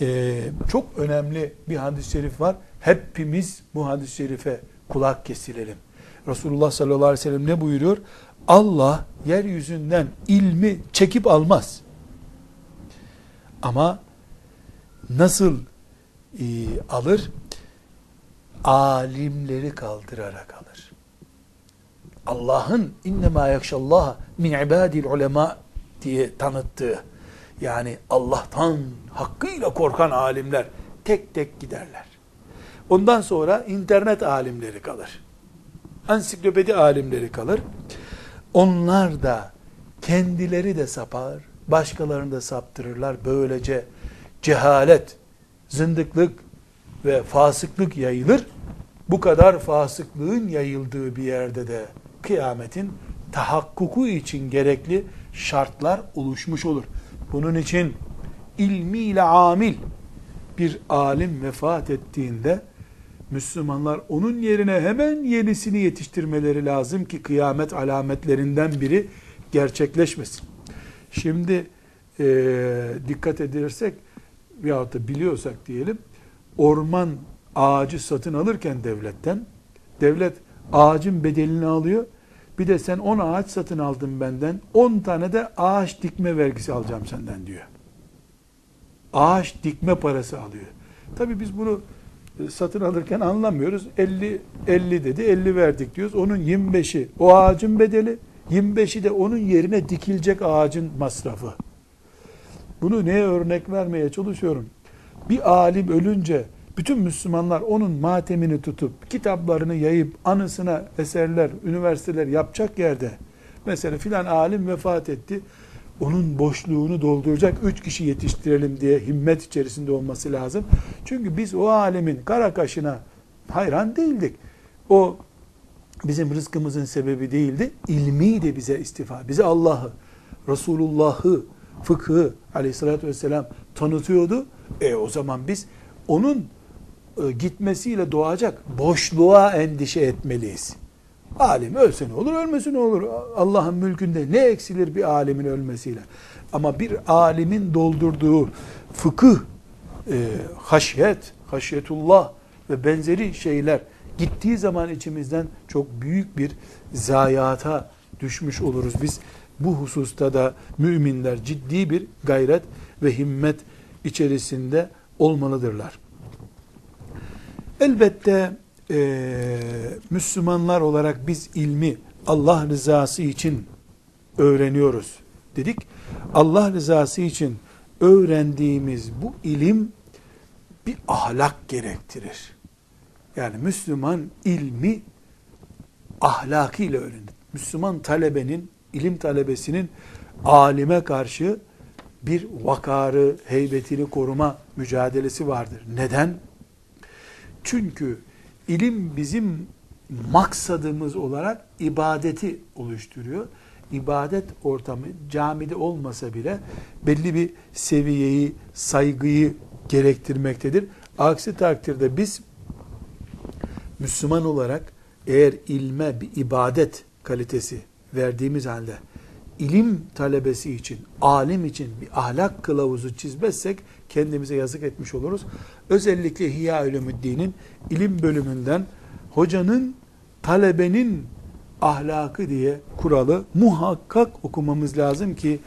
e, çok önemli bir hadis-i şerif var. Hepimiz bu hadis-i şerife kulak kesilelim. Resulullah sallallahu aleyhi ve sellem ne buyuruyor? Allah yeryüzünden ilmi çekip almaz. Ama nasıl e, alır? Alimleri kaldırarak alır. Allah'ın innema yakşallah min ibadil ulema diye tanıttığı yani Allah'tan hakkıyla korkan alimler tek tek giderler. Ondan sonra internet alimleri kalır. Ansiklopedi alimleri kalır. Onlar da kendileri de sapar, başkalarını da saptırırlar. Böylece cehalet, zındıklık ve fasıklık yayılır. Bu kadar fasıklığın yayıldığı bir yerde de kıyametin tahakkuku için gerekli şartlar oluşmuş olur. Bunun için ilmiyle amil bir alim vefat ettiğinde Müslümanlar onun yerine hemen yenisini yetiştirmeleri lazım ki kıyamet alametlerinden biri gerçekleşmesin. Şimdi e, dikkat edersek veyahut da biliyorsak diyelim orman ağacı satın alırken devletten devlet ağacın bedelini alıyor. Bir de sen 10 ağaç satın aldın benden 10 tane de ağaç dikme vergisi alacağım senden diyor. Ağaç dikme parası alıyor. Tabi biz bunu satın alırken anlamıyoruz. 50 50 dedi 50 verdik diyoruz. Onun 25'i o ağacın bedeli 25'i de onun yerine dikilecek ağacın masrafı. Bunu neye örnek vermeye çalışıyorum? Bir alim ölünce bütün Müslümanlar onun matemini tutup kitaplarını yayıp anısına eserler, üniversiteler yapacak yerde mesela filan alim vefat etti. Onun boşluğunu dolduracak üç kişi yetiştirelim diye himmet içerisinde olması lazım. Çünkü biz o alemin kara kaşına hayran değildik. O bizim rızkımızın sebebi değildi. İlmi de bize istifa. Bize Allah'ı, Resulullah'ı, fıkhı aleyhissalatü vesselam tanıtıyordu. E o zaman biz onun e, gitmesiyle doğacak boşluğa endişe etmeliyiz. Alim ölse ne olur, ölmesi ne olur? Allah'ın mülkünde ne eksilir bir alimin ölmesiyle? Ama bir alimin doldurduğu fıkıh, e, haşyet, haşyetullah ve benzeri şeyler gittiği zaman içimizden çok büyük bir zayiata düşmüş oluruz. Biz bu hususta da müminler ciddi bir gayret ve himmet içerisinde olmalıdırlar. Elbette e, Müslümanlar olarak biz ilmi Allah rızası için öğreniyoruz dedik. Allah rızası için öğrendiğimiz bu ilim bir ahlak gerektirir. Yani Müslüman ilmi ahlakıyla öğrenir. Müslüman talebenin, ilim talebesinin alime karşı bir vakarı, heybetini koruma mücadelesi vardır. Neden? Çünkü ilim bizim maksadımız olarak ibadeti oluşturuyor. İbadet ortamı camide olmasa bile belli bir seviyeyi, saygıyı gerektirmektedir. Aksi takdirde biz Müslüman olarak eğer ilme bir ibadet kalitesi verdiğimiz halde ilim talebesi için, alim için bir ahlak kılavuzu çizmezsek kendimize yazık etmiş oluruz. Özellikle Hiya Ulumuddin'in ilim bölümünden hocanın talebenin ahlakı diye kuralı muhakkak okumamız lazım ki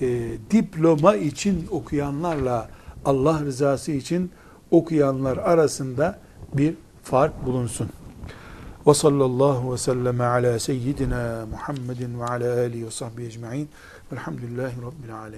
e, diploma için okuyanlarla Allah rızası için okuyanlar arasında bir fark bulunsun. Ve sallallahu ve sellem ala seyyidina Muhammedin ve ala alihi ve sahbihi ecma'in. Velhamdülillahi Rabbil alemin.